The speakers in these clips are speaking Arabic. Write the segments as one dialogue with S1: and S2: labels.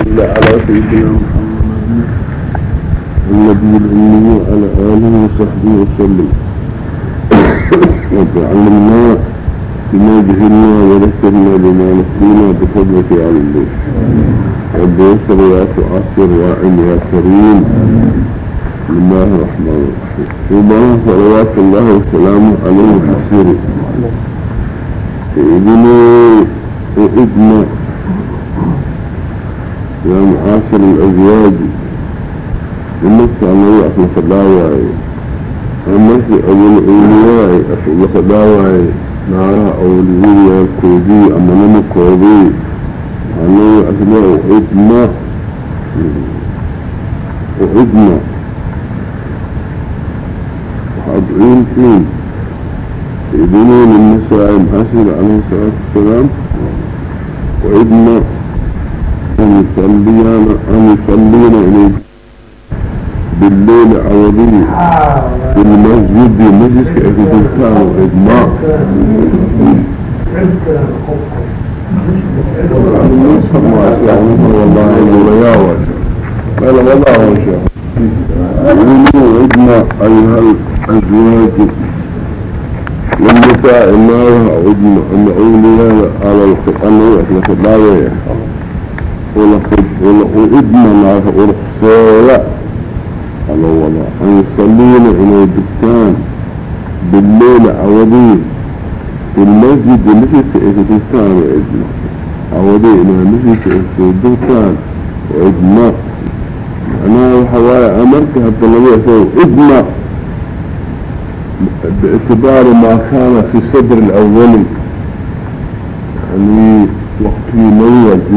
S1: صلى على سيدنا محمد النبي الأمي وعلى آله وصحبه وسلم. وتعلمنا بما جهلنا وذكرنا بما نسينا بفضلك على الله وبيسر يا تعصر واعن يا كريم. بسم الله الرحمن الرحيم. سبحانه صلوات الله وسلامه عليه وحسيره سيدنا وإدنا يا معاشر الأزواج. النفس الله أصل فداوعي النفس أول أولياء أصل فداوعي نارا أولياء كودي أما نمو كودي أنه أسماء إدنا وإدنا وحضرين فين سيدنا للنساء المحاسر عليه الصلاة والسلام. وإدنا أن يصلينا أن يصلينا إليه بالليل عوضي في المسجد قال والله وشاء وإدماء أيها الأزواج والنساء أن على القرآن الله معه ورخصالا على وضع أن يصلينا إلى الدكتان بالليل عوضين في المسجد التي تأتيتان وإدنا عوضين إلى مسجد الدكتان وإدنا أنا وحوايا أمرك حتى النبي يقول إدنا باعتبار ما كان في الصدر الأولي يعني وقتي نوى في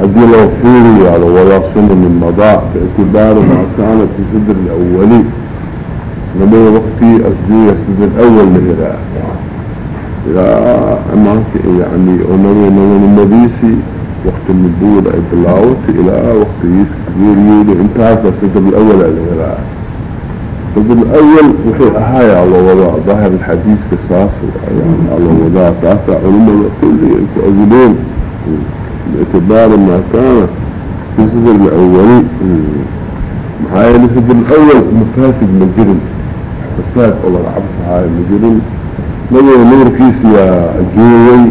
S1: هذه لو فيري على ولا سنة من مضاء باعتبار ما كان في الصدر الأولي نبي وقتي أسجوري الصدر الأول لهراء إلى أمانك يعني أمري نوى المديسي وقت النبوة إبلاوت إلى وقت يسكبير يولي انتهى الصدر الأول لهراء الصدر الأول وحي أهاي على وضع ظاهر الحديث كساس يعني على وضع ساسا علماء كل يتأذلون باعتبار ما كان في الصدر الأولي محايا الصدر الأول مفاسد مجرم فساد الله العبس هاي مجرم نظر نور كيس يا جيوي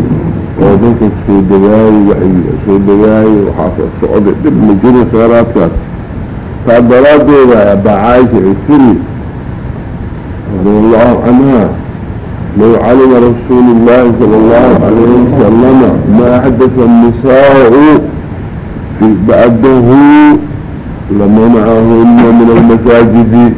S1: وذلك سوداي وحي سوداي وحافظ السعودي دب مجرم سيارات فالدراد يا أبا عايشة عسري رضي الله عنها لو علم رسول الله صلى الله عليه وسلم ما حدث النساء في بعده لمنعهن من المساجد.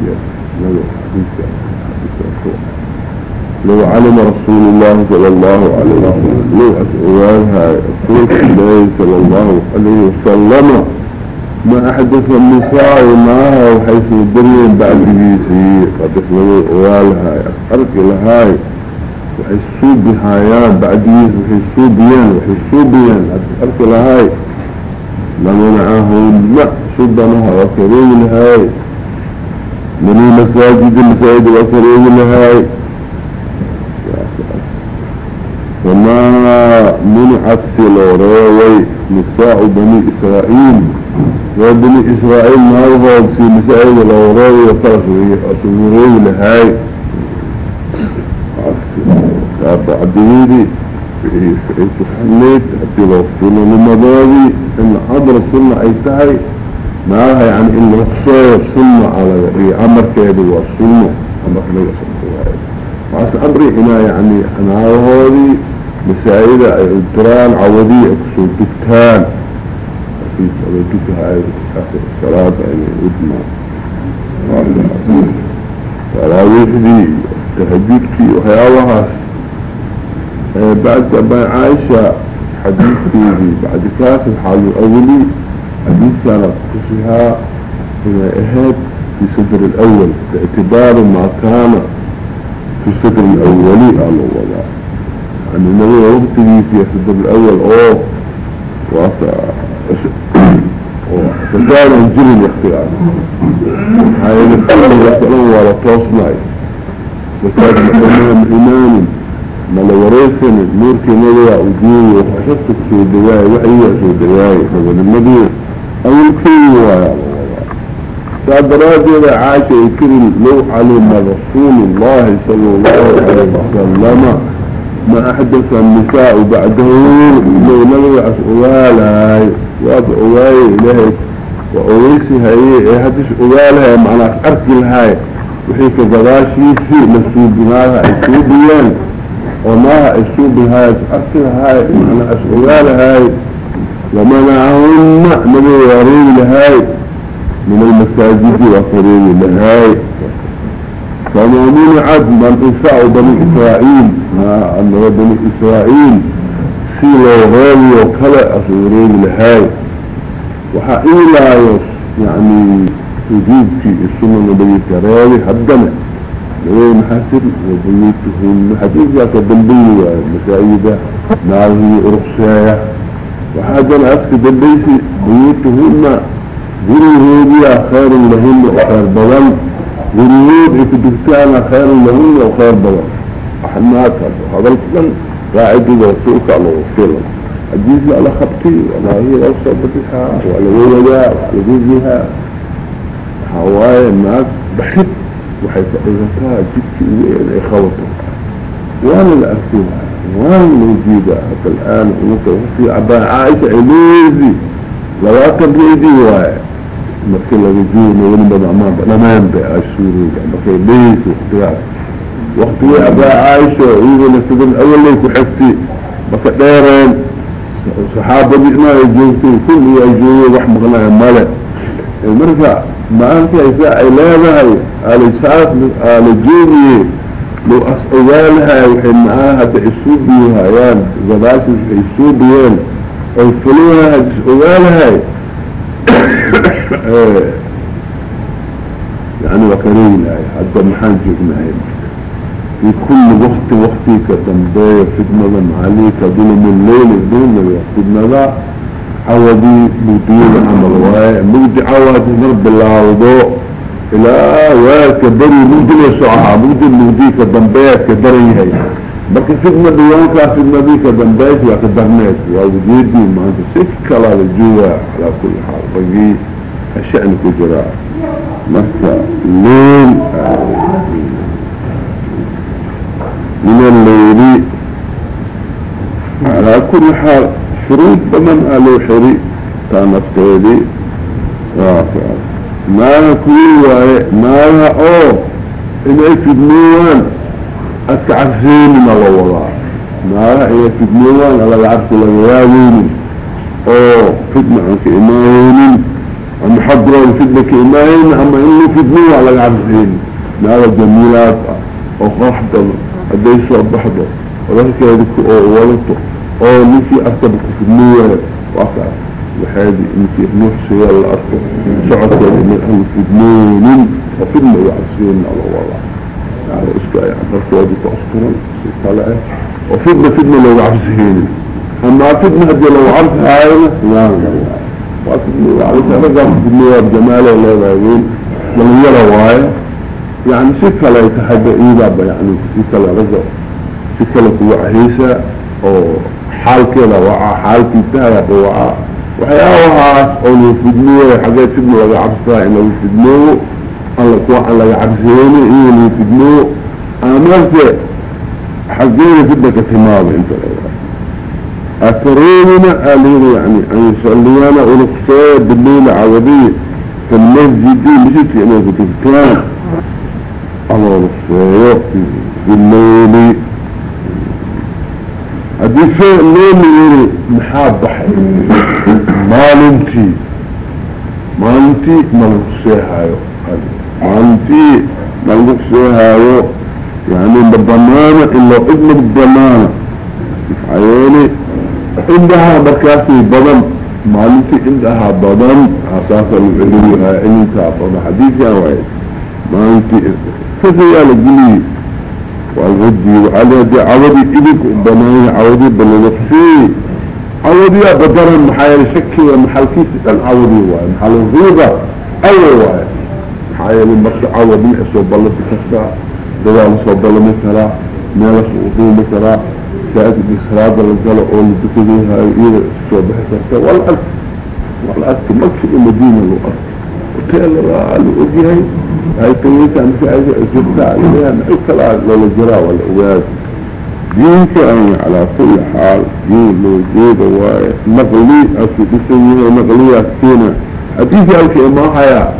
S1: لو علم رسول الله صلى الله عليه وسلم لو أسئلها رسول الله صلى الله عليه وسلم ما أحدث النساء معها وحيث الدنيا بعد بيسي قد اسمه أوالها أسألك لهاي. وحيثوا بهايان بعد بيس وحيثوا بيان وحيثوا بيان. أسألك لهاي. لمنعهم لا سبنها وكريم لهاي. من المساجد المساجد وكريم لهاي. وما منعت في الوراوي نساء بني إسرائيل. وبني إسرائيل ما يظهر في مسائل الأوراوي وطرفه أتمرين لهاي. عبدالي في سحنيت حتى لو سنة لمضاوي إن حضر السنة أي تهي معها يعني إن رخصة سنة على عمر كيدي والسنة. عمر كيدي وعس أمري هنا يعني أنا هذه مسائل الدران عوضية كسو دكتان صلاتك هاي آخر الصلاة يعني ودنا تراويحدي تهجدك وحيالها بعد أبا عائشة حديثي بعد كاس الحال الأولي حديث كانت تكسها هنا إهاد في صدر الأول باعتبار ما كان في الصدر الأولي على الوضع يعني النبي وقتي في الصدر الأول أوه dadaanan jirin waktigaas maxaa yeele fadligaas o dhan waa la toosnahay masaajidxumaa ma-imaanin mala waraysanin nuurkii madowa ujuuy xashadka soo dawaaye waxyigaa soo dawaaye madanimadii awilkeyi waayaa wadaa saa daraaddeeda caasha ay tirin low calima rasuulullahi sala allahu calayh wasalama ma axdasa nisaa-u bacdahu ilow nabigaas ogaalahay waaba ogaaye ilaahay وأويسي هاي هدش أولها معنى أركي الهاي وحيك قداشيسي مسوبناها أسوبيان وما أسوبها أركي الهاي معنى أسئوالها ومنعهن نبي ورين لهاي من المساجد وقرين لهاي فما منعت من إساء بني إسرائيل ما أن بني إسرائيل سيلو غالي وكلا أسورين لهاي waxaa iilaayo yani wujuubkii isuna nabiga gareebay haddana nabiga maxasir wabuyutuhuna xadiidkaasa dambeyi waayo masaajida naarihii urugseeya waxaa haddana aska dambaysi buyutuhuna gurigoodiya ah khayrun lahuna oo khayr badan. Gurigood ay ku dugtaana ah khayrun lahuna oo khayr badan. Axnaaka hadalka dhan qaacidada rasuulka filan الجيزي على خبتي ولا هي أوصى بها ولا ولدا ولا جيزيها هواي الناس بحب وحيث إذا جبت أي خوته وأنا الأكتبها وأنا الموجودة حتى الآن في عبا عائشة عليزي لواكب ليدي واي. مركي لغجون ولما ما لمان بقى. السوري مركي ليس اختيار وقت عبا عائشة ويقول لسدن أول ليك حفتي بك ديرين saxaabadii inaa joogtay kulli ay joogeen wax maqnaa male. Marka maankaasa ay leedahay alasaas joogiye low as ogaalahay waxay maaa hadda isoo dhiihaayaan gadaashiis waxay isoo dhiyeen oy fulayahay had is ogaalahay. Yani waa kareeyilahay hadda maxaan joognahay? في كل وقت وقتي كتنبيه فتنة عليك ظلم الليل دون فتنة عوضي مدين عمل واي مجد عوضي نرب الله وضوء إلى واك بري مجد يسعها مجد مجدي كتنبيه كدري هاي. بك فتنة بيانك فتنة بيك كتنبيه وكدرنات ووجودي ما أنت سكلا للجوع على كل حال. بقي الشأن كجراء مكة الليل. min alleyli macalaa kuli xaal shuruud badan aa loo xiri taa nafteedii maala kuwii waaye maalaha oo inay fidmoowaan adka cabseenina la wadaa maalaha inay fidmoowaan alaga cabsi laga yaabeynin oo fidna aan ka imaaneynin ama xadraan fidna ka imaaneynin ama in la fidmowa laga cabseynin maala jamiilaad ah oo qorax badan هذا يسوى بحضر وذلك يدك أو ولطه أو نسي أرتبك في النور وقع وهذه نسي نوح سيال الأرض سعد من أهل في النور وفي النور يعصين على والله على إسكاء يعني أرتبك أسطرا طلعه وفدنا فدنا لو عرسهين أما فدنا هدي لو عرسها عائلة لا لا لا. وفدنا لو عرسها رجع في النور جمالة ولا غاوين لما يرى وايه يعني سكة لا يتحدى إيبا يعني سكة لا رجع سكة لكوا عهيسة أو حال كده وعا حال كتاية وعا وحياوها أولو فدنوه حاجات فدنوه لغا عبسها إنه فدنوه الله كوا لغا عبسيني إيه اللي فدنوه أمرت حقيني فدنك تمام انت أكريمنا ألينا يعني أن يصليانا ونقصي بالليل عوضي في المسجد دي مشيت يعني كتبتان الله نقصيه في الليل هذه شيء الليل يري محاب بحي مالنتي مالنتي مالنقصيه هايو مالنتي مالنقصيه هايو يعني بالضمانة إلا ابن بالضمانة عيالي عندها بركاسي بدن مالتي عندها بدن أساسا العلوها انت بدن حديث يا وعيد مالتي فزيالة جلي والغدي وعلى دي عوضي إليك بناي عوضي بلنفسي عوضي بدر محايل شكي ومحال كيس العوضي واي محال الغيبة أول واي محايل المرس عوضي أسوى بلد كسبا دوال صوب بلد مثلا مالك وضوم كرا ساعد بإسراد الرجال أو لدكذيها إذا استوى بحثة والأرض والأرض مكة المدينة الأرض وكان الأجهي هاي كويسة أنت عايزة أجبتها عليها لولا جرا والأواد دينك أي على كل حال دين لو جيد ونقلي أسي بسيه نقلي أسكينا حديث أوكي ما هيا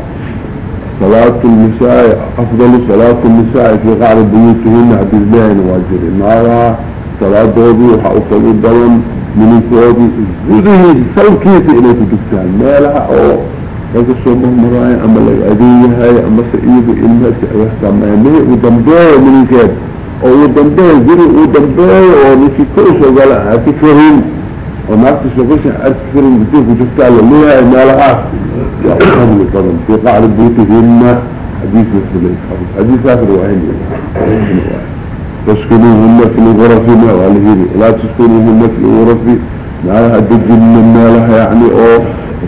S1: صلاة النساء أفضل صلاة النساء في قعر بيوتهن حديث بين واجر النار صلاة دوبي وحاوصل الدلم من الكودي وذي سلكيس إليه تدكتان ما لها هذا الصوبه مراي أما لي أديها أما سئيب إلمات أيحكم أمي ودنبوه من oo uu dambeey guri uu dambeeyo oo ninkii kawsoo gala arki karin oo naagta sogasha arki karin intii ku jirtaa la leeyahay meelahaas yaa u fadli badan fii qacri buyutihina xadiiska fulay xadiiskaas riwaayan تسكنوهن في الغرف ما لا تسكنوهن في الغرف مالها دجلنا مالها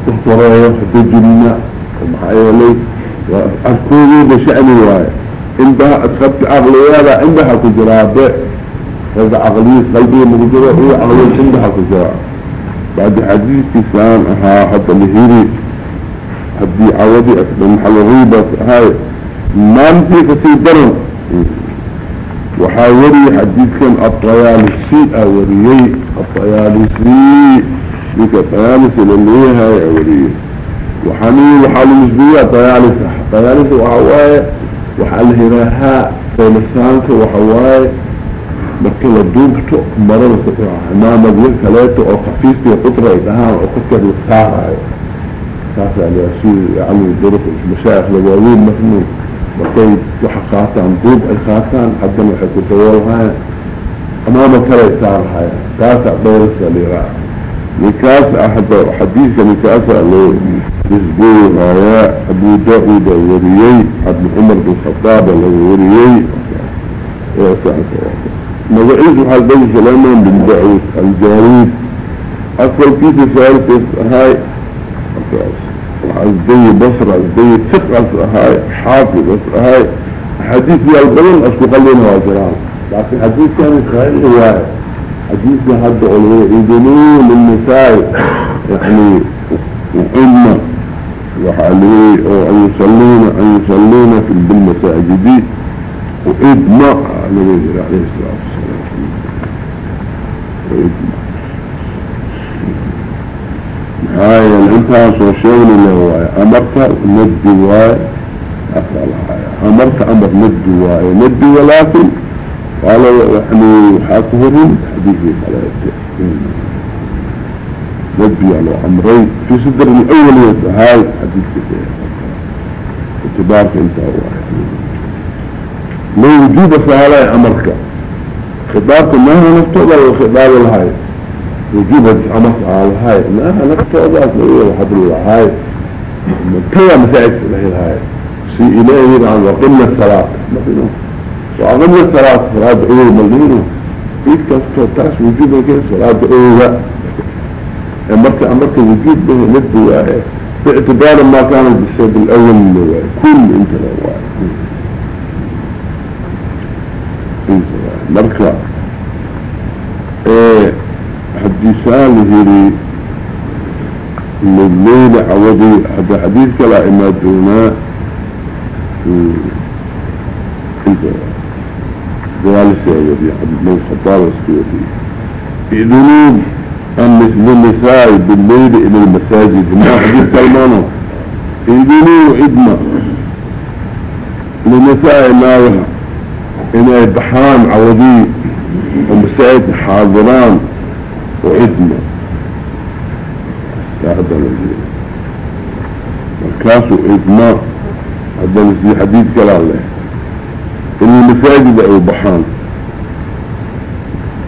S1: kufureeyo hadujirina maxaayeelay waa afcaarkoodooda shani waaye cindaha ashabta caqliyaada cindaha ku jiraa be rada caqliyi qalbiga maku jiro iyo caqliya cindaha ku jiraa bacdi xadiidkiisaan ahaa hadda lahiri haddii cawadi maxalriibaas ahay maalintii ka sii daran waxaa wariyay xadiidkan abayaalisi aa wariyey abayaalisi ninka tayaalisa la leeyahay awaliye waxaan waxaa lanisbiyaa tayaalisa. Tayaalisa waxa waaye waxaa la yidhaahaa saynisaanka waxa waaye. Marka la duubto marada saxiixa imaamad oo kafiistiya qutra ay dhahaan oo korkeed la saaraayo. Saasaa laasi yacni daruf mashaayikda waaweyn marni markay waxa qaataan duub ay qaataan haddana waxay ku dawoolahayaan imaamad kale ay saarahayaan saasaa dheerasa la yidhaaha nikaas ahda xadiidka nikaasaa loo نسبوه راياء أبو داود وريي ابن عمر بن الخطاب وريي مضعيز حال بني سلامان بن داود الجاريد أصل كيس ثالث هاي الزي بصرة الزي ثقة هاي حافظ هاي حديث يا البلن أسكو خلينا واجران لكن حديث كان خير رواية حديث هذا علوه يدنون النساء يعني وإما وحالي أن يصلون أن يصلون في بالمساجد وإدماء نبي عليه الصلاة والسلام. وإدماء. هاي الانتهى سوشيون اللي هو أمرت ندي واي أفعل هاي أمرت أمر ندي واي. ندي ولكن قال يعني حاكهرين حديثي ثلاثة نبي على أمرين. في صدر الأول هاي حديث كثير اتبارك أنت واحد. لو وجود سهلاء أمرك. خطابك ما هو نفتوضى الخطاب الهاي. وجود أمرك على الهاي. ما هو نفتوضى الحد الهاي. كلا مساعد له الهاي. سي إلهي عن وقمنا الصلاة. مثلا وأقمنا الصلاة صلاة أول مليون فيك تاس وجود كيف صلاة أول مركة مركة وجود به ند باعتبار ما كان بالسيد الأول كل أنت الأول مركة إيه حديثان هيري. من الليل عوضي حديث كلا إمادونا جوالي سيدي عبد الله الخطاب السيدي بذنوب للنساء بالليل إلى المساجد. ما حديث سلمانه إذنوا عدمة للنساء ناوها إنا بحران عوضي. ومساجد حاضران. وعدمة هذا الذي الكاس وعدمة هذا الذي حديث كلام له inay masaajida ay baxaan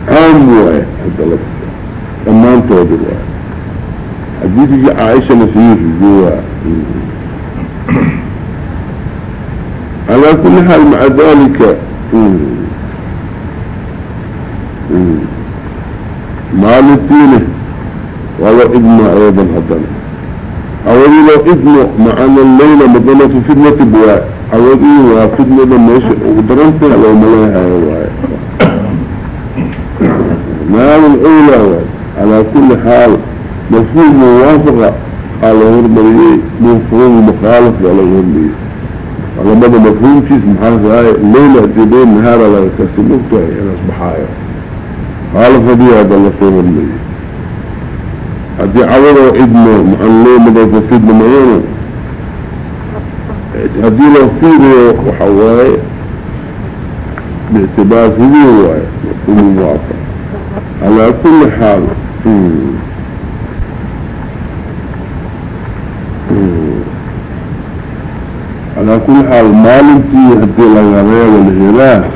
S1: caam waaye hadda la dhammaantooda waay xadiidkii caaishana sii riyowa calaa kuli xaal maca dalika maalintiina waa loo idmaa aydan haddana أولي لو إذن معنا الليلة مدنة فتنة بواء أولي وفتنة لما يشعر ودرنتها لو ملاها يواء مال الأولى على كل حال مفهوم موافقة على هرمريه مفهوم مخالف على هرمريه على مدى مفهوم شيء محافظة هاي الليلة جبين نهار على كسموك أنا أصبحايا خالف دي هذا الله صور هرمريه هدي عوضوا ابنه معلم مدى سيدنا معينه هدي لو فيه وحواي باعتبار فيه هو مفهوم موافق على كل حال. على كل حال مالنتي هدي لغرية والهلاء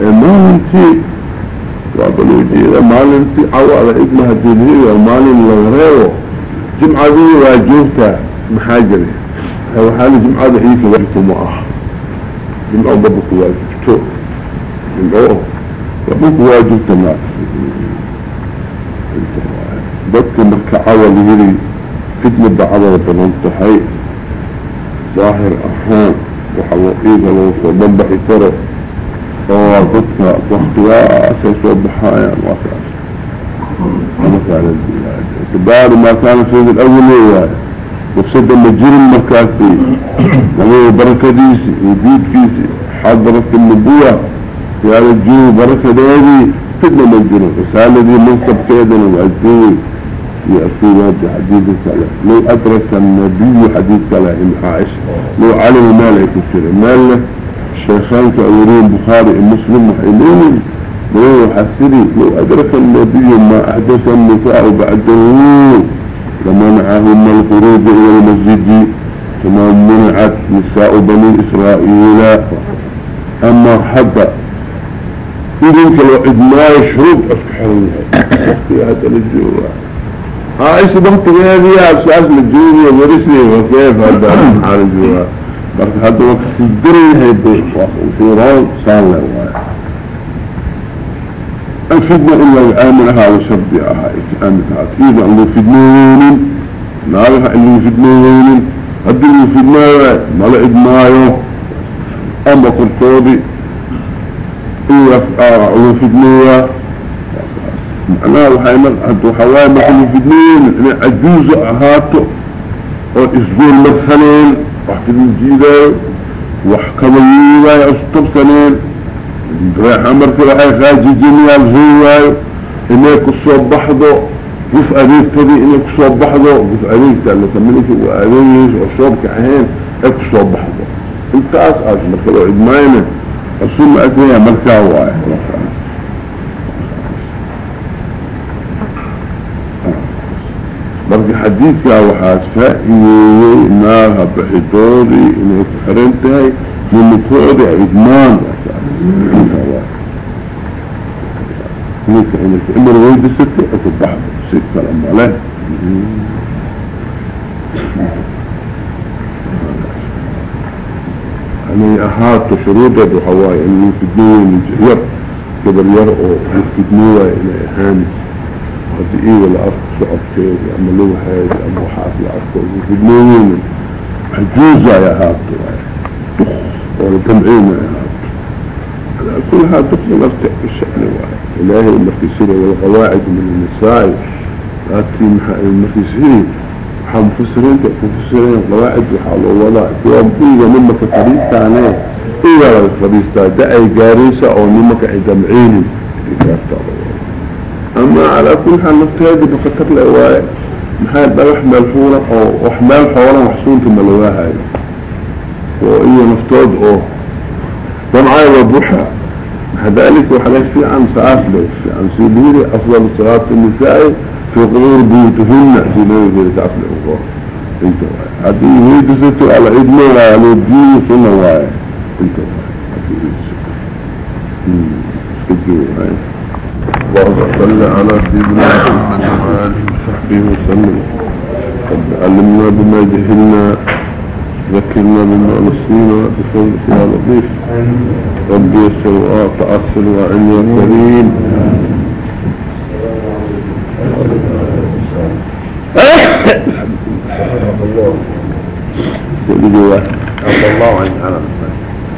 S1: مالنتي waa baloo jeeda maalintii cawada cidmaha duulheyda maalin ah laga reebo jimcadii waa joogtaa maxaa jira? Waxaali jimcada idinka waajibto ma aha. Jimco babaku waajibto. Jimco babaku waajibta ma dadka marka cawa layiri fitna ba cawada badan tahay. Daahir ahaan waxa iiga laga soo dhanbaxi karo. Waktigaasay soo baxayaan waa kaas مثلا اعتبار ما كان في الأول هو وصد مجرم مكاسي وهو بركة ديسي وجود كيسي حضرة النبوة يا رجو بركة ديسي فتنة مجرم رسالة دي منصب كيدنا وعزوي يأتي في حديث كلا لو أدرك النبي حديث كلا إن عائشة لو علم مالك كثير مالك الشيخان كأورين بخاري المسلم وحيلين لو حسري لو أدرك النبي ما أحدث النساء بعده لمنعهم الخروج إلى المسجد كما منعت نساء بني إسرائيل. أما حتى إذن كلو إدماء شروط أسكحرونها في هذا الجواب عائشة بنت هذه أساس الجوري ورسلي وكيف هذا؟ حال الجوا بس هذا وقت الدري هيدي وفي رول صار له الفدنة إلا الآمن هذا شرطي أهاي كأمن هذا إذا اللي فدنين نعرف اللي فدنين هذا اللي فدنين ملا إدمايو أما قرطوبي إيه أفعى اللي فدنين معناها وحي مرحة وحواي محل فدنين عجوز أهاتو وإسبوع مثلين وحكد الجيدة وحكم اليواي أسطب سنين. رايح أمرك رحي خاجي جميال زيواي إنك الصوب بحضو وف أريك تدي إنك الصوب بحضو وف أريك تدي تملك وأريك وصوب كحين الصوب بحضو انت أسأل مركبو عدمائنا السنة أتنيا مركا واي marka حديثك وحاسة إيهي ماها بحضوري إنه تحرمتهي من مفعود عدمان ممكن انك أمر ويد الستة اكل بحضة ستة لما له يعني احاط شروطة بحواي انه في الدنيا من جهر كبر يرقو في الدنيا إلى احامس قد إيه ولا أرض سعبتين أما لو حاجة أما حافي عفو في الموين حجوزة يا هاتو ولا تمعين يا هاتو على كل هاتو من ارتح بشأن واحد إلهي المركزين والغواعد من النساء. هاتي محا المركزين حام فسرين تأكون فسرين غواعد وحال وولا اكوا مبيغة مما فتريد تانيه إيه يا فريستا دعي قاريسة أو نمك عدمعيني اللي كانت تعبوا أما على كل حال نفتادي بخطر الأواية نحايا بلح ملفورة أو وحمال حوالا محصولة ملواء هاي. وإيا نفتاد أوه ومعايا وضحى هذلك وحلاك في عن ساعات ليس عن سبيلي أفضل الصلاة النساء في غير بيوتهن في نوع في ساعات الأخرى إنت واي عدي هيدزتي على عدنا على الدين ثم واي إنت واي عدي هيدزتي اسكتوا واي اللهم صل على سيدنا محمد وآله وصحبه وسلم. قد علمنا بما جهلنا ذكرنا بما نسينا بفضلك يا لطيف. ربي يسر وتعسر وعن يا كريم.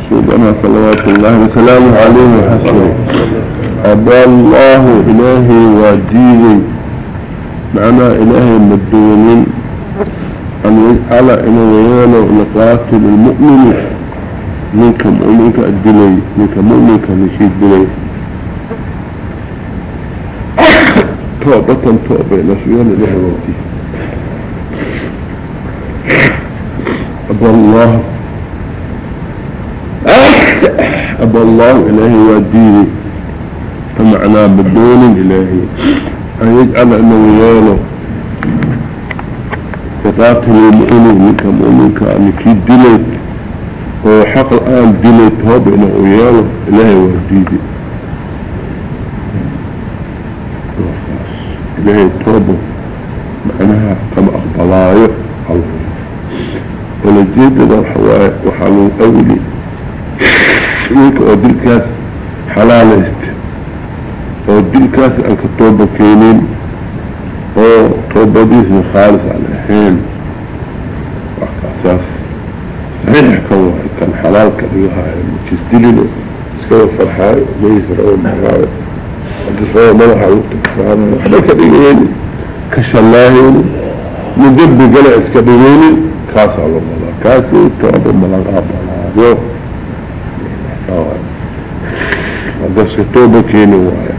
S1: سيدنا صلوات الله وسلامه عليه وحسنه أبا الله إلهي وديني معنى إلهي مدونين أن يجعل ويانا نقاتل المؤمن. منك مؤمنك الدلي منك مؤمنك نشيد دلي توبة توبة. نسويان إلهي ودي أبا الله. أبا الله إلهي وديني فمعنى بدون إلهي أن يجعل أنه ويانا يقاتل المؤمن منك مؤمنك نشيد دلي وحق الآن دلي توبة إنه ويانا إلهي وديني إلهي توبه معناها كما أقبلايه الله ولجيد له الحواء وحالو أولي oo dilkaasi aan ka tooba keenin oo toobadiisna khaalis aan ahayn. Waasaas saxiixka waay kan xalaalka dhigahaayo majis dilino iskaba farxaayo mays maraayo haddii rabo madaxa lugtasaanayo waxba ka dhigeyni ka shallaahayni mudabbi gale iska dhigeyni kaasaa la madaa kaasi tooba malagaa banaado marka waayo tooba keeni waayo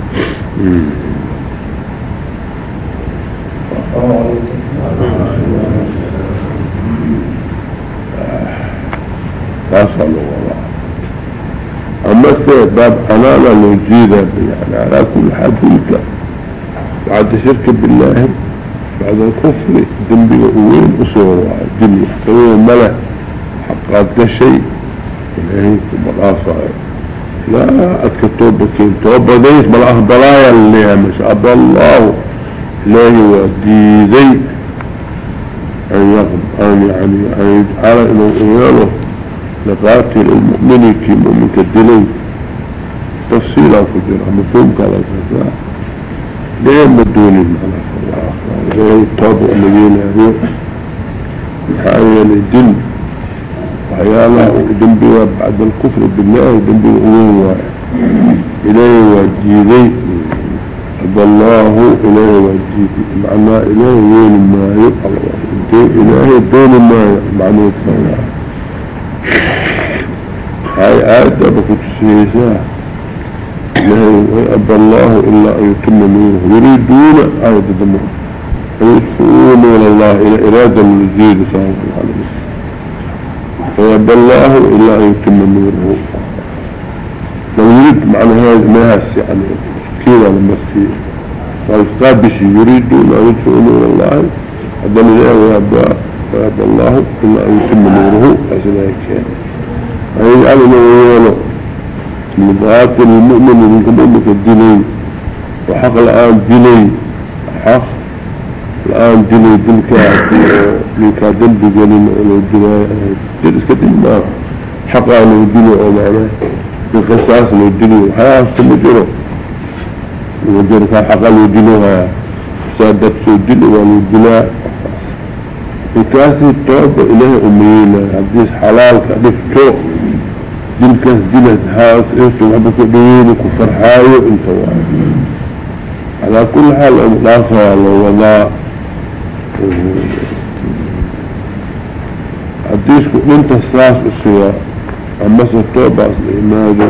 S1: كاسا الله أما باب حلالا نجيدا يعني على كل حال تلك بعد شرك بالله بعد الكفر ذنبي وين أصور الدنيا كوين الملح حقات شيء. إلهي ثم الآخر لا أتك توبكين توبة ديس بل ضلايا اللي مش أبا الله. وديدي أن يغب أن يعني أن يجعل إنه إياله لقاتل المؤمن كي مؤمن كالدلين تفصيلا فجرة مفهوم كلا كذا ليه مدوني معنا ليه الطابع الذين يريد محايا للدين waxyaalaha dembiga bacda alkufri bilaahi dembiga uweyn waayo ilaahay waa jiiday. Adallaahu ilaahay waa jiiday. Macnaa ilaahay weeni maayo. Ilaahay beeni maayo macnuudka waxay aayadaba kutusiyeysaa ilaahay adallaahu ilaa an yutima yuriiduuna aayadda dambe. Yadfuuna ilallahi ilaa iraadan laziida sala allahu wasalam صلى الله إلا أن يتم نوره. لو يريد معنى هذا ما هس يعني كذا السيء والكتاب بشي يريدون أن يدفعون إلى الله. أبى الله ويأبى الله إلا أن يتم نوره. أسنا كان أي أنا ويانا مقاتل المؤمن من قبلك الدلي وحق الآن دلي حق la'aan dilay dilkaa ninkaa dambi gelin inuu dilaayo dil iska dil maaha xaqaanuu dilo oo macnaha biqisaasnuu dili waxyahaas kuma jiro kuma jiro kaa xaqanuu dilo haya saa dabsoo dil waanuu dilaa ninkaasi tooba ilaahay umeyeyna haddii xalaalka dhifto dilkaas dilas haas eesu waxba ku dhaweyni ku farxaayo inta waa calaa kulli xaal dhaafaa loo wadaa عبديس انت الساس السواء أما ستوبة الإمادة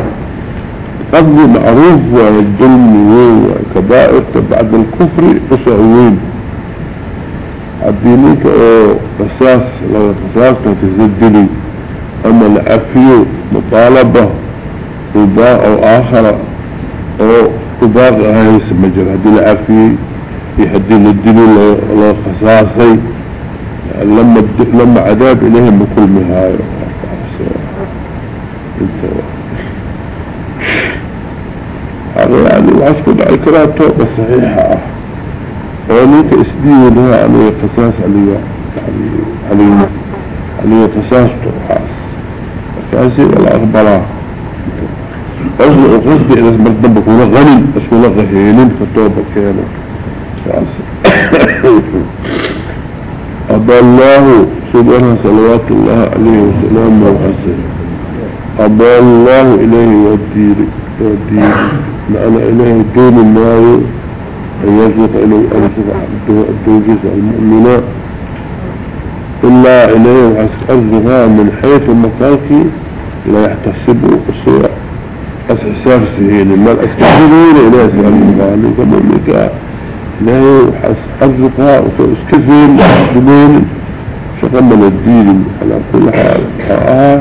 S1: قصد معروف والظلم وكبائر بعد الكفر تسعوين عبدينيك أو قصاص لو قصاص تتزدلي أما العفيو مطالبة رباء أو آخر أو رباء هاي مجر هدي يحدي للدين لو خصاصي لما لما عذاب إليهم بكل مهاية هذا يعني وعسكد على الكلام توبة صحيحة. وليك اسديه لها عليه قصاص عليه عليه عليه قصاص توحاس كاسي الأخبار أصل القصد إذا سمرت بكونا غني. أسولا غهيلين فتوبة كينا أبا الله سبحانه صلوات الله عليه وسلم وحسن أبا الله إليه ودير ودير معنى إله دون الماء أن يرزق إليه أرزق الدوجيس المؤمنة. إلا إليه أرزقها من حيث مكانك لا يحتسبه السوء أسحساب سهين ما الأسكفرين إليه سألها منك مؤمنك إلهي أرزقها وإسكفين دمين شغل الدين على كل حال آه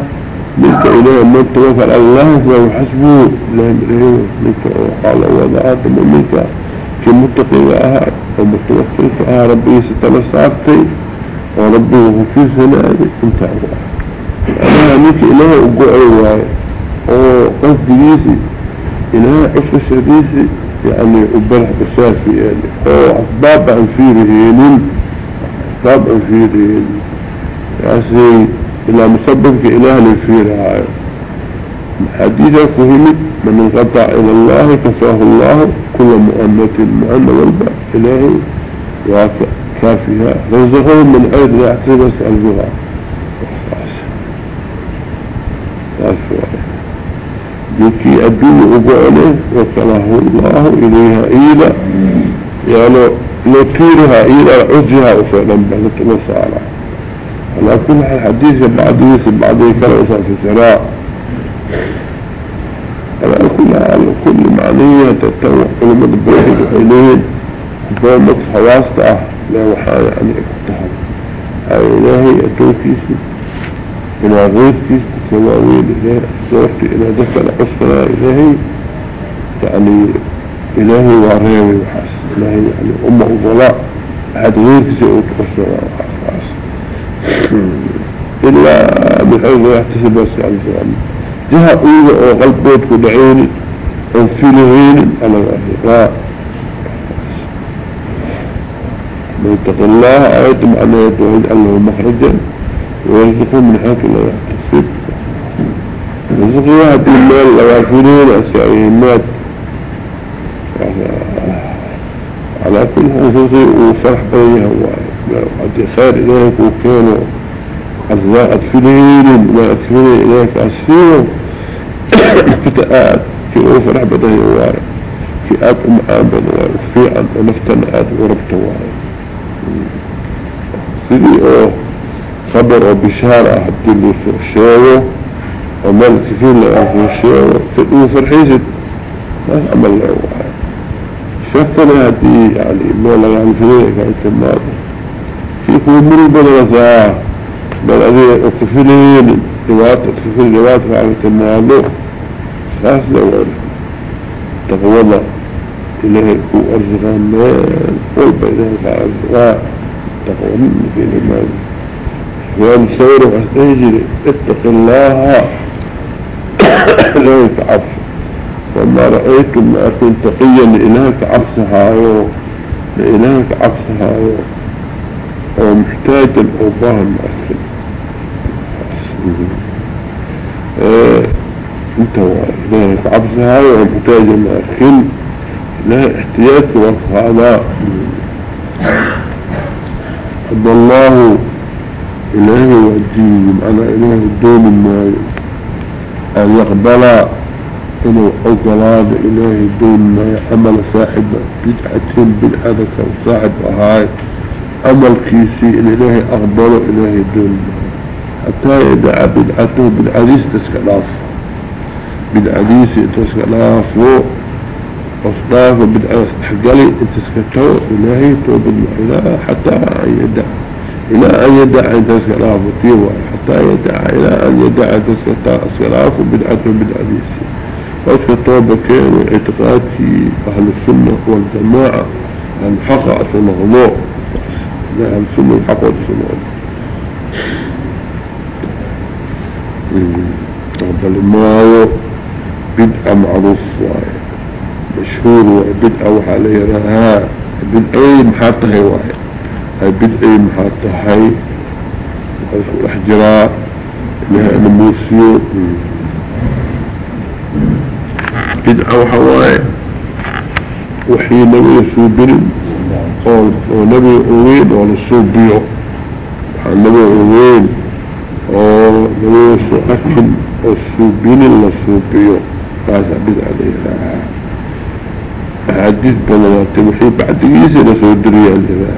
S1: منك إليه من توفر الله فهو حسبه إلهي إليه منك قال وضعات منك كمتقي أها ومتوفر فأها ربي ستلسعتي وربي وفي سنادي انت أرواح أنا منك إلهي أقوعي واي وقف ديسي إلهي عفو سديسي يعني أبرح بسافي يعني. أسباب عن فيرهين أسباب عن فيرهين يعني إلى مسببك إله للفيرها حديثة فهمت من انقطع إلى الله كفاه الله كل مؤنة مؤنة والباء إلهي وكافيها رزقهم من حيث لا يسأل بها ذكي أدوه أبعله وصله الله إليها إيلا. يعني لو تيرها إيلا عزها وفعلا بلت وصالة على كل حديث بعضيه بعضيه كلا وصال في سراء على كل على كل معنية تتوح كلمة البرحيد وحيلين فهمت حواسته لا وحايا يعني اكتحل هاي إلهي أتوكيسي إلى غير كيس تسواويل إلهي أسوحت إلى دفع عصرنا إلهي يعني إلهي وعريوي وحاس إلهي يعني أمه وضلاء أحد غير كيس أتقصنا وحاس إلا بحيث يحتسب بس عن الزوام جهة أولى أو قلبوت كدعين أو فيلهين على واحد من اتق الله آيات معنى يتوهد الله مخرجا ويرزقه من حيث لا يحتسب رزقه هذه المال لوافرين أسعيهمات على كل حسوسي وفرح بيها وعدي خير إليك وكانوا أرزاق أدفلين ما أدفلين إليك أسفير فتآت في أوفر عبده يواري آب أم آبد وفي عن ونفتن آد وربط واري سيدي أو خبر وبشارة حتى اللي فرشاوة ومال كثير لأ فرشاوة. فإنه فرحيزت ما عمل له واري شكنا هدي يعني مولا يعني فريق كانت الماضي. في كل مريبا لغزاه بل أذي الطفلين دوات الطفل دوات فعلت المعلوم خاص لأول تقوضى إليه كو أرزقا مال قلب إليه فأرزقا تقوضى في المال وأن سورة أستيجري اتق الله. لا يتعف وما رأيت ما أكون تقيا لإلهك عفسها لإلهك عفسها ومحتاجا أوضاها المأسل آه انت وإلهك عبسها ومحتاج الأخل لها احتياج وصفها حب الله إلهي والدين أنا إله الدين المال أن يقبل إنه أقلاد إلهي الدين ما يحمل صاحب بدعة بدعة وصاحب أهاي أمل كيسي إن إلهي أقبله إلهي الدين حتى يدعى بدعته بالعديث تسكلاف. بالعديث تسكلاف وأصداف وبدعة تحقلي تسكته إلهي توب إلى حتى يدعى. إلى أن يدعى تسكلاف وطيوة حتى يدعى إلى أن يدعى تسكلاف وبدعته بالعديث وأسكتوا بكين واعتقادي أهل السنة والجماعة أن حقعت المغلوع أهل السنة الحق والسنة تقبل ما بدء معروف واي مشهور واي بدء وحالي رها بدء محاطة هاي واي هاي بدء محاطة هاي الاحجراء لها نموسيو بدء وحواي وحي نبي سوبين ونبي أوين ولا سوبيو نبي أوين oo lagu soo akin oo suubinin la suubiyo kaasa bidca la yihaahaa حديث بنا تمحي بعد يزي لسو دريا لها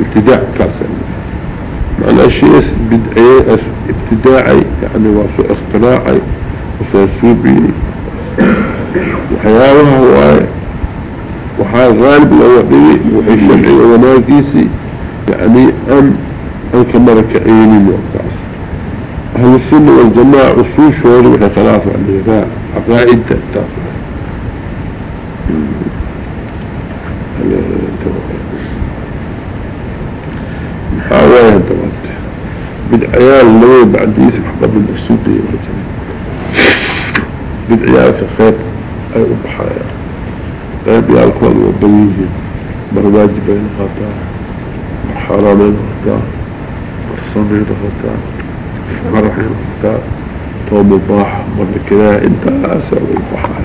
S1: ابتداع كاسم معنى شيء بدعي ابتداعي يعني واسو اختراعي وساسوبي. وحياوها هو وحي غالب الأوحي وحي الشرعي وناكيسي يعني أم أن كمرك عيني موقعس. أهل السنة والجماعة أصول شعور وحي خلافة عليها عقائد تأتاف محاولة انتبهت بالعيال اللي بعد يسمح قبل السودية بالعيال كخير أي أبحايا قيب يالكوال وبنيجي برواجب بين خطا. حرامين خطا. برصمين خطا. فرحين خطا. توم الباح مرة انت أسوي بحايا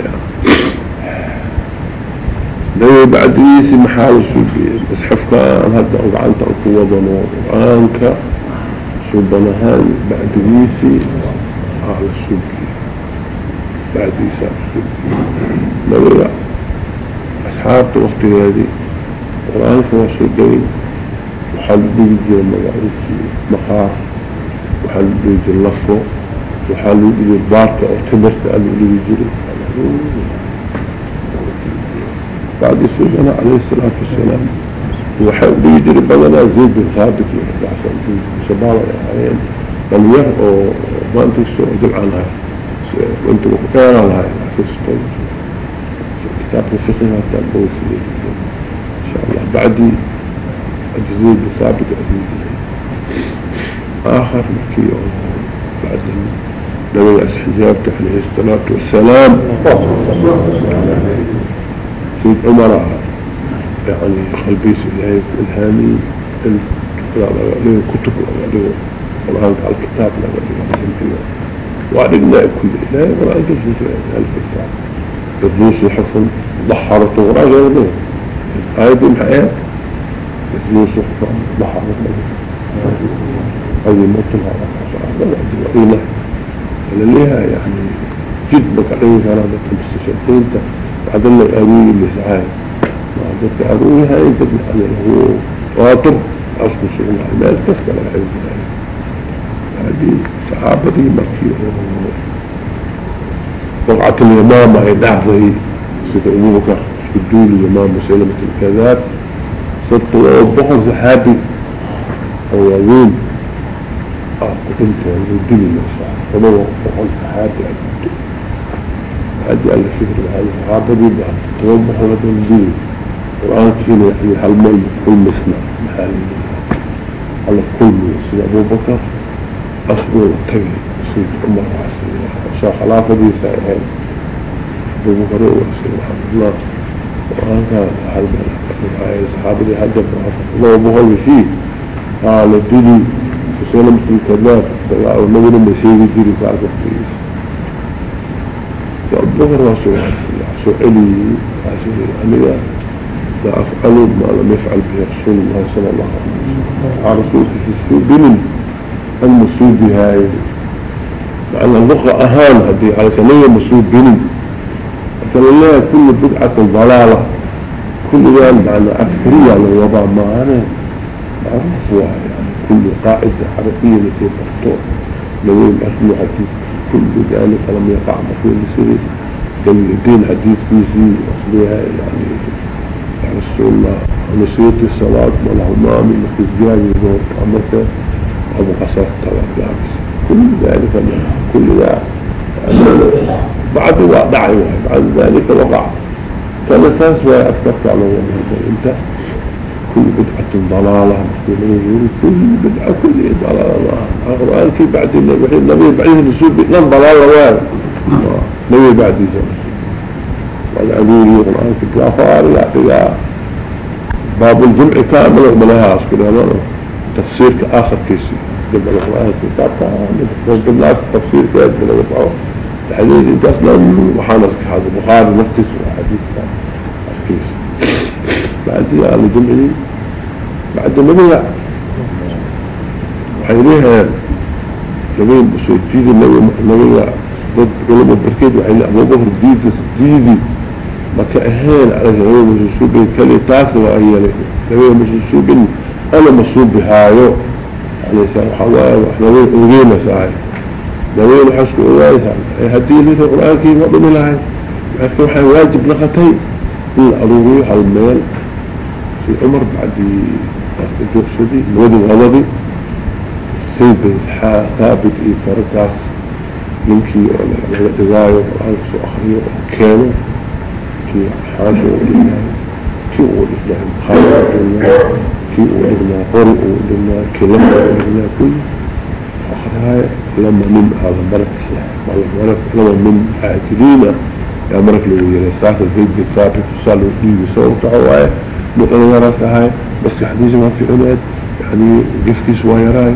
S1: لو بعد يسي محال السودية بس حفظة هذا وعنت أقوى ضنور وعنك سبنهان بعد يسي على السودية بعد يسي على السودية لو أصحابت وقت هذه وعنك وصدين وحل بيجي المغارسي مقار وحل بيجي اللفو وحل بيجي الباركة وتمرت أن يجري بعد السجن عليه الصلاة والسلام. وحب يجري بدنا زيد بن ثابت يحسن في شباب العين بل يه وما أنت السؤال عنها أنت لها في السطول كتاب الفقه حتى البوسي إن شاء الله. بعدي زيد بن ثابت آخر مكي بعد النبي أسحجابك عليه الصلاة والسلام. سيد عمر يعني خلبيس إلهي إلهامي الكتب والآن على الكتاب وعدنا كل ولا جزء الكتاب حفظ ضحرة وراجع له هاي دي الحياة. الدروس حفظ ضحرة هذه مطلع وإله. ولا ليها يعني جد بك عليه ثلاثة خمسة شهرين بعد الله أروي الإسعاد بعد أروي هاي تبني على هو واطر أصل سؤال ما تسكر العلم هذه صحابة مكية. وقعة اليمامة هي دعضه سيد أبو بكر شدوا اليمامة سلمة الكذاب. صدق وبخر صحابي. أولين آه قتلت والدنيا فما وقفوا صحابي أجعل الفكر هذه دي توضح لك الدين القرآن كينا يعني حلمي كل مسمع محال على كل سيد أبو بكر أصبر تغي سيد عمر وحسن خلافة دي سائحين أبو بكر وسيد محمد الله القرآن كان حلم الصحابة دي حجب الله أبو بكر فيه قال الدين وسلم في الكذاب والنبي لما يسيري جيري بعد القيس الظهر رسول سؤالي أني لا أفعل ما لم يفعل به رسول الله صلى الله عليه وسلم على رسول السوء بمن المسوء بهاي لأن الظهر أهان هذه على سنية مسوء بمن مثلا الله كل بدعة ضلالة كل ذلك معنى أكثرية على الوضع معنا معروف يعني كل قاعدة حرفية التي تخطئ لو حديث كل ذلك لم يقع مفهوم لسري دين حديث فيه أصلها يعني رسول الله. نسيت الصلاة والهمام في الزياد يقول أمك أبو قصر طبعا كل ذلك كل ذلك بعد دعي بعد ذلك وقع. أساس وأفتفت على الله أنت كل بدعة ضلالة كل بدعة كل ضلالة. القرآن في بعد النبي النبي بعده نسوب لن ضلالة واحد نبي بعد زمان والعليل القرآن في كافار يعطي باب الجمع كامل وملها أسكنا تفسير كآخر كيسي. جمع القرآن في كافار قلنا تفسير كيف بلا يطعو الحديث انت أصلا وحانس هذا بخاري نفس وحديث كيس. بعد يا لجمعي بعد النبي وحيريها نبي سويتيدي النبي ضد dad barkeed waxay looga diidi. Maka ahayn anaga labada masusuubin kali waa yeelay. Labada masusuubin ana masuubihaayo yani waxaa waaye wax labada ogeynasaahay ogaanaysaa haddii lida qur'aankii ma dhumi lahay laakiin waxay waajib naqatay in la aruuriyo hal meel. Si cumar bacdii duuqsadii labadii wadadi sayd bin saabit iyo farakaas يمكن الدواية والقرآن سوء أخرية كانوا كي حاجة ولله كي ولله خالق ولله كي ولله قرء ولله كي لفظ ولله كل أخرها لما من هذا مرك مرك لما من عاجلين. يا مرك لو يرساك الهيد بثابت وصال ودي بسوء تعوائي مقنا وراسة هاي بس حديث ما في عناد يعني قفكي سوايا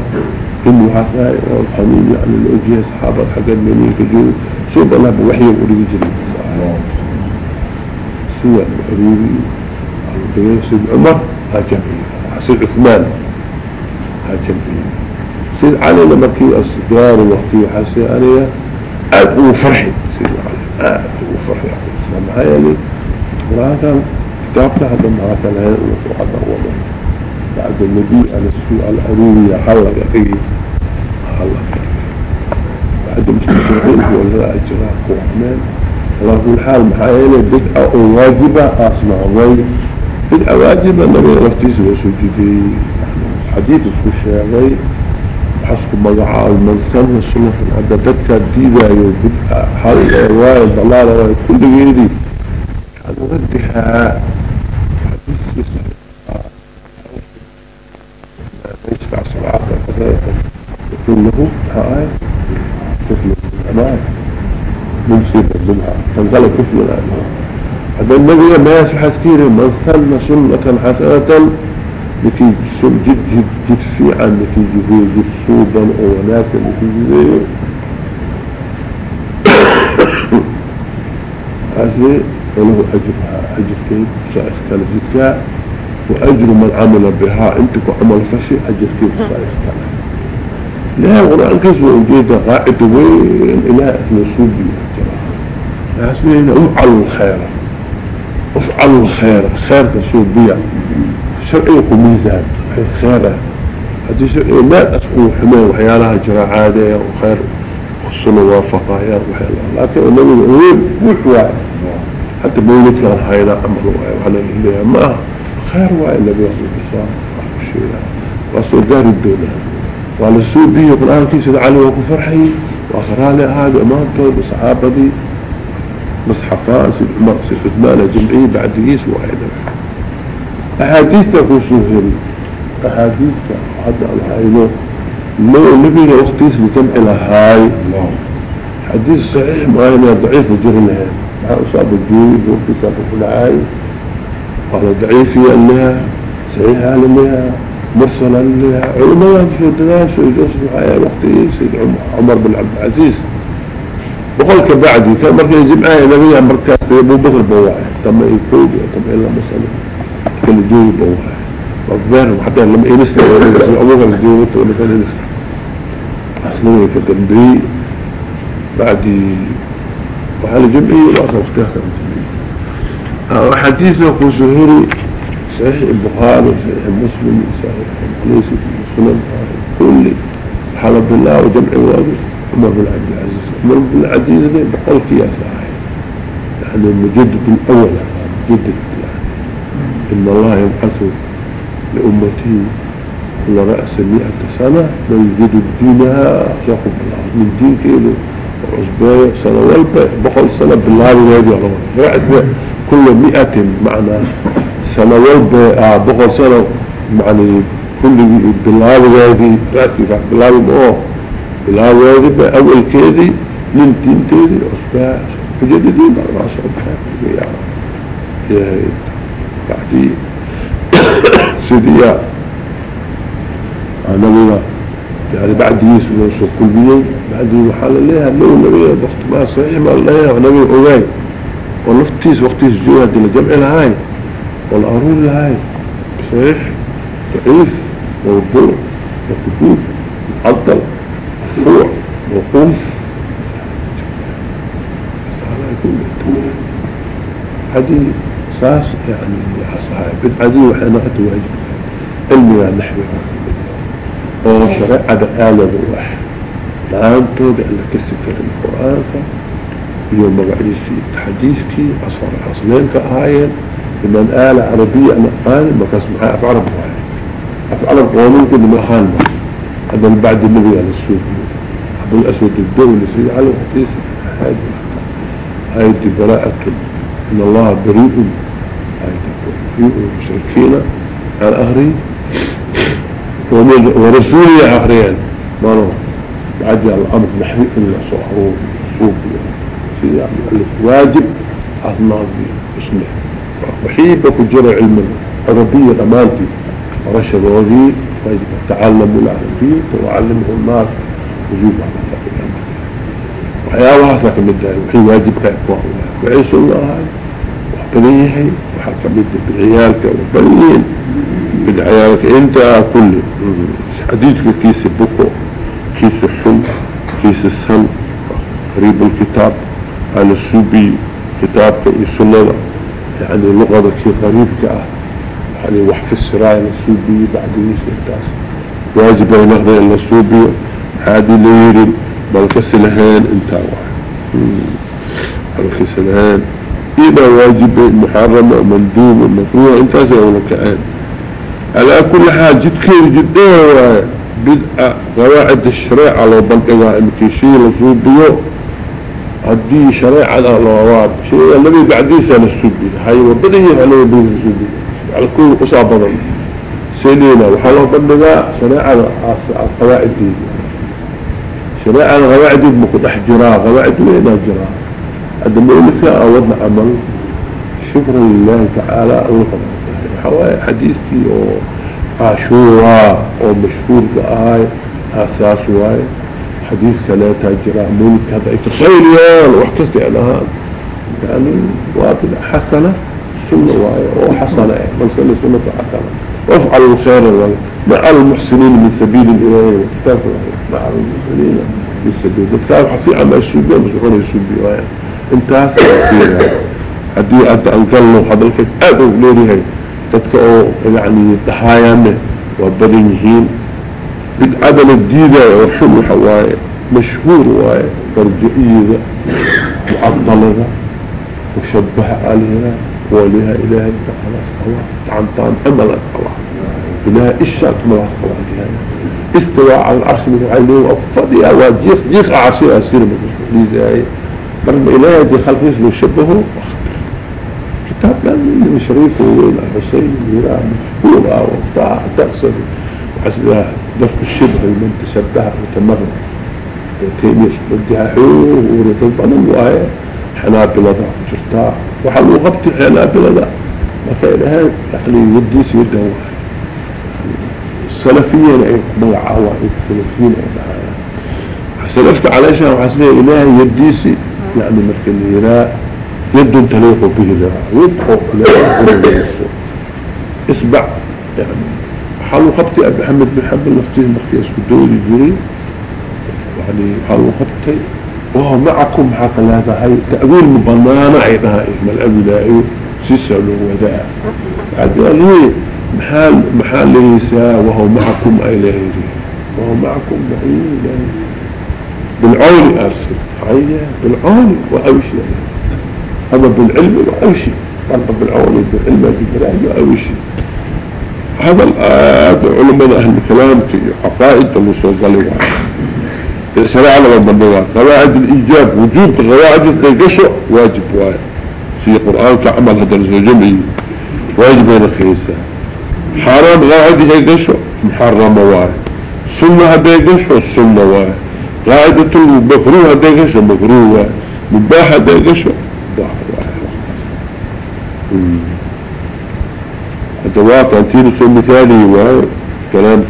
S1: إنه حقائي والحميد يعني الأجيه صحابة حق المنين كجول سوء الله بوحي وريد جريد سوى البيان سيد عمر هاجمي سيد عثمان هاجمي سيد علي لما كي أصدار وقتي حسي عليها أدو فرحي سيد علي أدو فرحي سمع يعني وهذا كتابته هذا ما كان هذا بعد النبي على السوء الأروية حلق فيه حلق بعد مش مشرعين ولا أجراء قرآن الله الحال محايلة بدعة واجبة أصنع وي بدعة واجبة نبي رفتيس وسجدي حديث الشيخي حسب مضعاء المنسل السنة عند بدك الديدة يبدع حال رواية ضلالة كل غيري كان ردها حديث يشفع صلاة يقول له هاي طفل الأمان من سيدة منها. فانقل طفل الأمان هذا النبي ما يسمح كثير من سن سنة حسنة لكي جد جد جد في عن لكي جد جد صوبا وناسا لكي جد هذه وله أجرها أجر كيف؟ سائس كان جدك وأجر من عمل بها. انتك عمل فشي أجر كيف؟ سائس كان لا قرآن كسوة وجيدة قاعد وين؟ إلى اسم السوبي لازمين افعل الخير. افعل الخير. خير كسوبية شرعي ميزان خيرة هذه شرعي ما أسقوا حماية وحيالها جرى عادة وخير. والصنة وافقة يا وحيالها لكن النبي يقول وحوى حتى بيولد كان خيرا عملوا وعلى اللي ما خير وعلى النبي صلى الله عليه وسلم. دار الدولة وعلى السوء به القرآن كيس علي وكفرحي وأخرى هذا أمامته بصحابتي مصحفان سيد عمر سيد عثمان جمعي بعد جيس واحدة أحاديثة خصوصي أحاديثة حتى الحينو لو نبي أختيس بجمع لهاي حديث صحيح ما هنا ضعيف وجرنها مع أصاب الجوي وكتاب الحلعاي قال ضعيف أنها صحيحة لأنها مرسلا علماء في الدناس ويجوز حياة وقتي سيد عمر بن عبد العزيز وقال بعدي كان مركز جمعية نبيا مركز أبو بكر بواعي تم يكود تم إلا مسألة كل جوي بواعي وأكبر وحتى لما ينسل أبو بكر الجوي ولا كان ينسل أصلي كتنبي بعدي وحال جمعي وأصل اختيار جمعي حديثنا قصهري صحيح البخاري صحيح مسلم صحيح الحديث السنن كل حلب الله وجمع واجب عمر بن عبد العزيز. عمر بن عبد العزيز بقول قياس يعني المجدد الأول مجدد يعني إن الله يبعث لأمته كل رأس مئة سنة من يجد دينها يقب الله من دين كيلو وعزباية سنة والبا بقول سنة بالله ويجي رأس كل مئة معنى. سنة والبا بقول سنة يعني كل بالله ويجي رأسي بالله ويجي بالله ويجي أول كيدي من دين تيدي عزباية مجددين بعد ما صعب يعني بعدي سيديا أنا لنا يعني بعد يسوع وصل كل بيوم بعد يحال لها لو نبي وقت ما صحيح ما الله ونبي أوجاي ونفتيس وقتيس جوها دي لجمع الهاي والأهرون لهاي سيش تعيث والضوء والكتوب والعطل والحوع والقنف هذه ساس يعني الصحابة بالعديد وحينا قتوا أجل علمي يا نحوي. وشرع إيه. على آل الروح. لأنتو بأنك السكر القرآن. يوم ما قعد يسي التحديث كي أصفر أصلين كأعين ama qaanin markaas maxaa af carab waay af carab qoominka nimahaan هذا بعد النبي على السوق أبو الأسود الدولي سيد علي حديث هاي براءة إن الله بريء. هاي بريء المشركين. على أهري. ورسولي آخرين ما له بعد الأمر نحن إلا صوب في يعني واجب. أصناف اسمه وحيبك جرى علم عربية أمانتي رشد وذي تعلموا العربية وعلمه الناس. وجوب على ذلك وحياوها ساكن الدائم وحي واجب كأكواه وعيسوا الله. هاي وحكميه وحكميه بالعيال كأوبلين بالعيالك انت كل. حديثك كيس بكو كيس الحل كيس السن قريب الكتاب. على السوبي. كتاب السنة يعني لغة كي غريب كأه يعني وحف السرايا السوبي بعد يسلتاس واجب ينغضي إلا السوبي هذه لير بل كسلهان انت بل كسلهان إذا واجب محرم ومندوب ومكروه انت سيقولك كأن على كل حال جد كير جدا بدأ قواعد الشريعة لو بلقها انك شيء لصوبيه هدي شريعة الأواب شيء الذي بعديه سنة السوبي هاي وبدأ عليه بين السوبي على كل أصابة سنين وحاله بلقها شريعة القواعد دي شريعة القواعد دي مكو احجراء قواعد وين احجراء عندما يقول لك أودنا عمل شكرا لله تعالى الله حواي حديثي او عاشورا او مشهور بآي اساس واي xadiis kaleetaa jira mulkada itkhayriyaan wax kasta aan ahaan yani waa xasana sunna waayo oo xasana eh balsana sunnata xasana wafcal lkhayra waayo maca almuxsiniina min sabiili ilaahi kitaabka maca almuxsiniina min sabiil dadkaa wax fiican baa isuubiyaan bas waxuna isuubiyo waayan intaas fiirayo haddii hadda ankalno hadalkeed aad u leerihay dadka oo yani dahaayane waa badan yihiin بالعمل الديدة وحلو حواية مشهور واية ترجعية معطلة وشبه عليها وليها إله انت خلاص الله خلاص تعمطان أملا خلاص إله إشاء تملها خلاص استوى على العرش من العلم وفضي أواد يخ جيخ عرشي أسير من الإزاي برم إله دي خلق يسلو شبهه وخبر كتاب لأنه شريكه وإله حسين وإله مشهورة آه، وفتاع تأسر وحسبها dadka shibhay min tashabaha mutamarin taymiya sbadiha xoog uuri dad badan waaye xanaabilada ku jirtaa waxaa lagu qabti xanaabilada markay dhaheen yani yadiisa yadan waaye salafiyana ay ku magacaabaan inka salafiyiin ay dhahayaan salafka caleeshaan waxaa sameeya ilaahay yadiisi yani marka la yiraa yadun taliiqu bihi laa yadqo ilaahay kureeyso isbac yani حالو خبتي أبي حمد بن حب النفتيه مختي أسكو دولي جري يعني حالو خبتي وهو معكم حقا هذا هاي تأويل مبنانا عيدها إجمال أبي دائي سيسألوا وداء بعد قال لي محال محال ليسا وهو معكم أي لهيري وهو معكم معي بالعون أرسل. حيا بالعون وأوشي. هذا بالعلم أو شيء طلب بالعون بالعلم بالعلم أو شيء هذا الآيات علماء أهل الكلام في عقائد المسوغلية الشريعة لما قواعد الإيجاب وجوب قواعد الدقشة واجب واجب في قرآن كعمل هذا الجمعي واجب الخيسة حرام قواعد هيدشة محرم واجب سنة هديقشة سنة واجب قاعدة المكروه هديقشة مكروه واجب مباح هديقشة الدواقع تيرس مثالي وكلام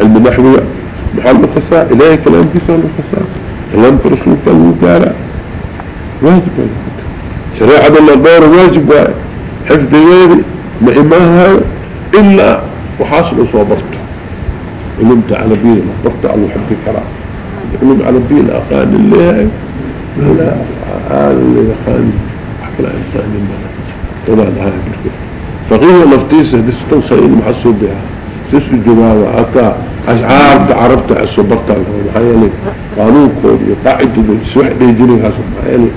S1: علم النحو محل الخساء إلهي كلام سهل الخساء كلام رسول المبارع واجب شريعة الله دور واجب حفظ ما إماها إلا وحاصل صوبرته علمت على بينا مطبقت على حفظ كرام علم على بينا أخان الله لا هذا اللي أخان كلا إنسان من طبعا هاي مركب فقيه نفتيس هدستو سيئين محسوب بها. سيسو الجماعة حتى أشعار عربت أصبرت محيالي قانون كودي قاعد سوح بيجيني هاسو محيالي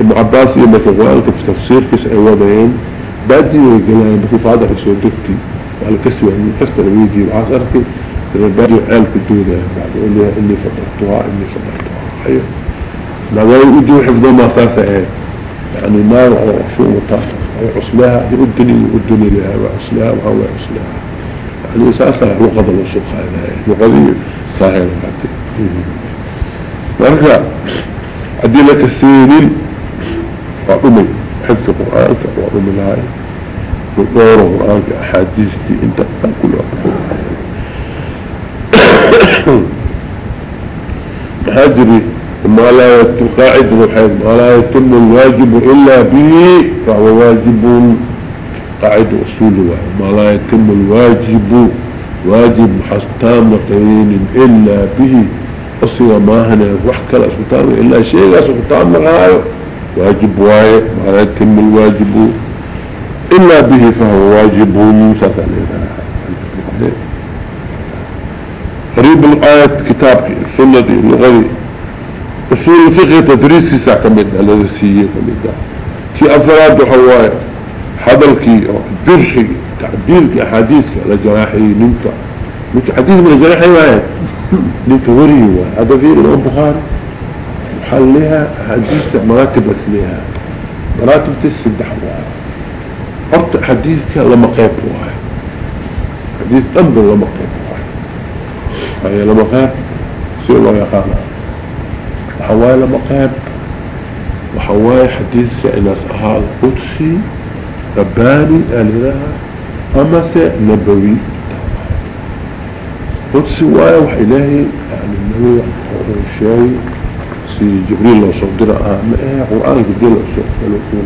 S1: ابن عباس يما تقوالك في تفسير كس أيوانين بادي ويقلان بكي فاضح يسو دكتي. وعلى كسوة من كسر ويجي وعصرتي. بادي عيال كدودة بعد يقول لي إني فقرتها إني فقرتها حيو لا ويجي حفظه ما ساسة يعني ما شو مطاقة عصلها يؤدني يؤدني لها وعصلها وهو عصلها يعني أساسا لغة الوسوق هذا لغة صحيح مركا أدلة السينين وعمي حفظ القرآن وعمي الهاي. ودور القرآن كأحاديث دي انت كل حاجري ما لا يتم قاعد الحيض ما لا يتم الواجب إلا به فهو واجب قاعد أصول ما لا يتم الواجب واجب حستامتين إلا به. أصير ما هنا وحكى الأسلطان إلا شيء أسلطان مغاية واجب واي ما لا يتم الواجب إلا به فهو واجب سفلنا قريب الآية كتاب السنة اللغوي أصول الفقه تدريسي ساكمد الذي سيئة كمد كي أفراد حوايا حضركي درحي تعديلك أحاديثك لجراحي نمك نمك حديث من الجراحي واحد. نمك وري هذا في الإمام بخاري وحلها حديثك مراتب أسليها. مراتب تسد حوايا قرط حديثك لما قيب واحد. حديث أمر لما قيب واحد. هي لما قيب سيء الله يقالها وحواي لما قيب وحواي حديثك إناس أهال قدسي رباني أليها أما نبوي. قدسي واي وح إلهي يعني النبي الشيء سي جبريل لو صدر إيه قرآن جبريل لو صدر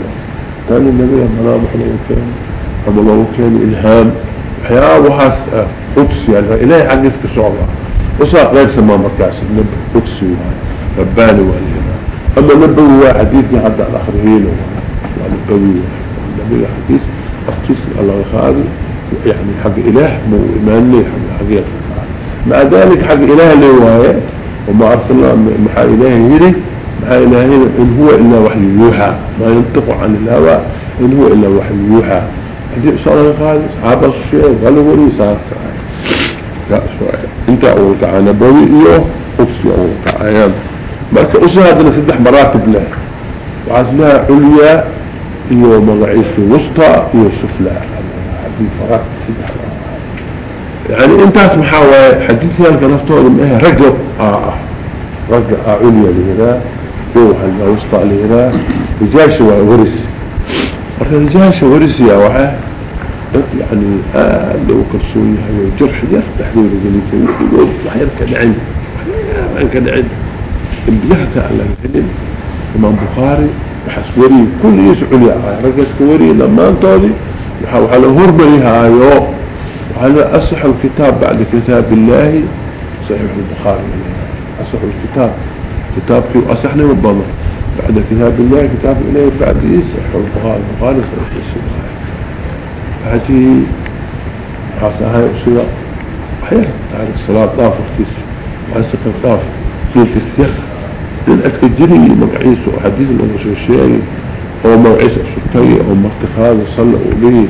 S1: كان النبي ملامح لو كان أما لو كان إلهام. حياة وحاس قدسي يعني إلهي حق يسك صعبة وصاق غير سما مركز النبي قدسي واي رباني والهنا أما نبوي حديثي حتى الآخرين ونبوي النبي حديث أفتيس الله خالي يعني حق إله مو إيماني حق حقيقة. مع ذلك حق إله هو وما أرسلنا محا إله يري محا إله إن هو إلا وحي يوحى. ما ينطق عن الهوى إن هو إلا وحي يوحى. حديث صلى وسلم صحابة الشيء غلوا لي صار لا سؤال انت أولك عن نبوي إيوه أفسي أولك عيان marka ushaadana saddex maraatib leh waxaas leha culya iyo magaciisa wusta iyo sufla يعني انتاس محاوى حديثي هالك نفتوه لما رجل آه. آه عليا لهذا روح الوسطى لهذا رجاش ورس مركز رجاش ورس يا وحا يعني آه لو كرسوني هاي جرح جرح تحليل رجليك ويقول وحيركن عند وحيركن عند البيحة على الهلم إمام بخاري وحسوري كل يسعلي رجل كوري لما انتولي وحاله هربري هايو. وهذا أصح الكتاب بعد كتاب الله؟ صحيح البخاري. أصح الكتاب. كتاب فيه أصحنا مبضل بعد كتاب الله كتاب إليه بعد يصح البخاري. البخاري صحيح البخاري هذه حاسة هاي أصيرة حيث تعرف الصلاة طافر كيس وحسق الطافر كيف السيخ؟ الجري مقعيس وحديث الأمشوشيري أو مقعيس أسكتي أو مرتخاذ صلى أوليه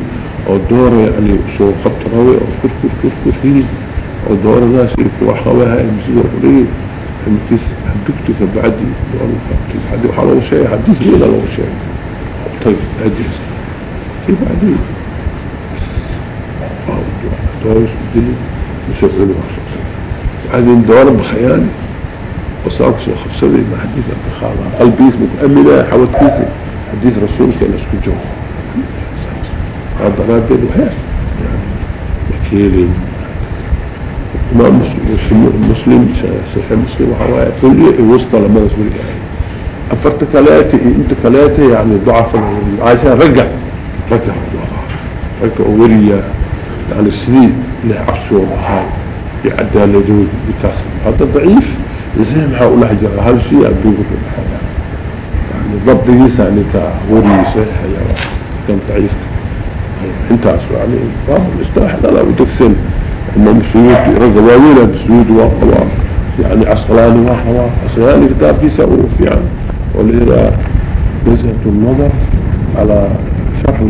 S1: أو دور يعني سو خط روي أو كر كر كر كر فيه أو دور ناس يكوا حواها يمسيه أوليه يمكس حدكتك بعدي دور حديث حديث حلو شيء. حديث مين لو شيء. طيب حديث في بعدي دور الدنيا؟ مش يقولوا بعدين دور بخيالي وصاك سو خبصدي ما حديث بخاضها قلبي اسمك أمنا حوت كيسي حديث رسولك أنا اسكو جو هذا رادد وحير يعني وكيل إمام مسلم صحيح مسلم وحوايا. كل وسط لما يعني أفرت كلاتي أنت كلاتي يعني ضعف عايشة رجع. رجع رجع وريا. يعني السنين له عرشه وهاي يعدى لدود بكاسر هذا ضعيف. زي ما هؤلاء جرى هذا الشيء في الحياة يعني ضبط جيسا انك وريسة كان تعيش؟ أنت اسوى عليه فهم الاستراحة لا بتكسل امام سيوط رقباوينة بسيوط وقوا يعني عسقلاني وقوا عسقلاني كتاب كيسا اوف يعني ولذا نزهة النظر على شرح